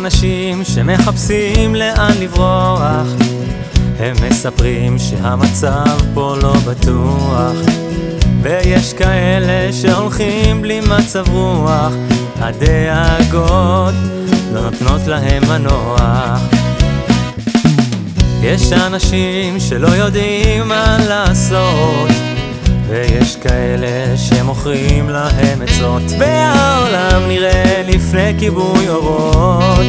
אנשים שמחפשים לאן לברוח. הם מספרים שהמצב פה לא בטוח. ויש כאלה שהולכים בלי מצב רוח. הדאגות לא נותנות להם מנוח. יש אנשים שלא יודעים מה לעשות ויש כאלה שמוכרים להם עצות והעולם נראה לפני כיבוי אורות.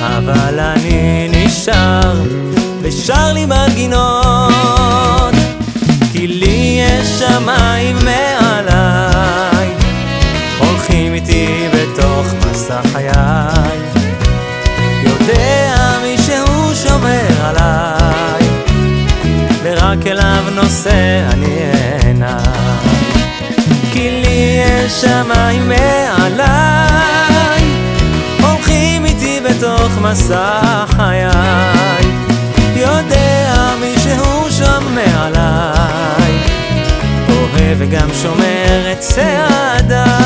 אבל אני נשאר ושר לי מנגינות כי לי יש שמיים מעליי. הולכים איתי בתוך מסע חיי. יודע מי שהוא שומר עליי. ורק אליו נושא אני עיניי כי לי יש שמיים מעליי הולכים איתי בתוך מסע חיי. יודע מי שהוא שומר עליי אוהב וגם שומר את צעדיי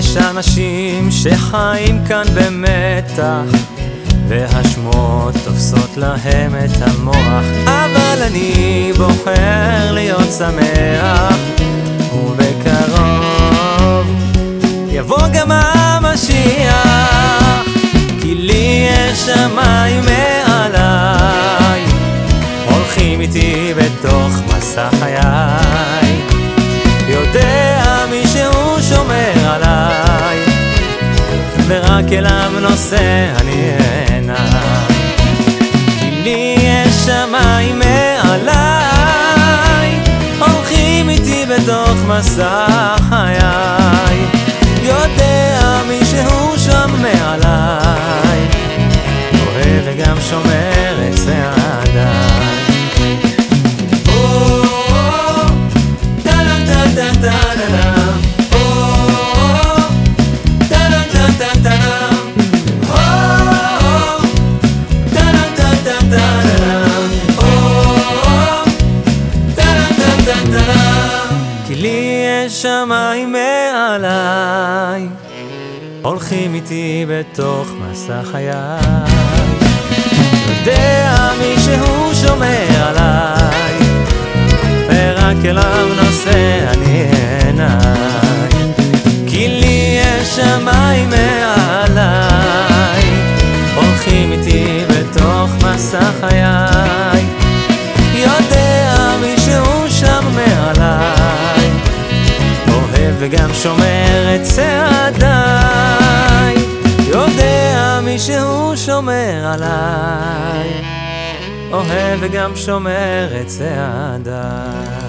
יש אנשים שחיים כאן במתח והשמועות תופסות להם את המוח. אבל אני בוחר להיות שמח ובקרוב יבוא גם המשיח כי לי יש שמיים מעליי. הולכים איתי בתוך מסע חיי ורק אליו נושא אני עיניי כי לי יש שמיים מעליי הולכים איתי בתוך מסע חיי לי יש שמיים מעליי. הולכים איתי בתוך מסע חיי. יודע מי שהוא שומר עליי? ורק אליו נושא אני עיניי. כי לי יש שמיים מעליי. הולכים איתי בתוך מסע חיי וגם שומר את צעדיי יודע מי שהוא שומר עליי. אוהב וגם שומר את צעדיי